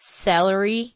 celery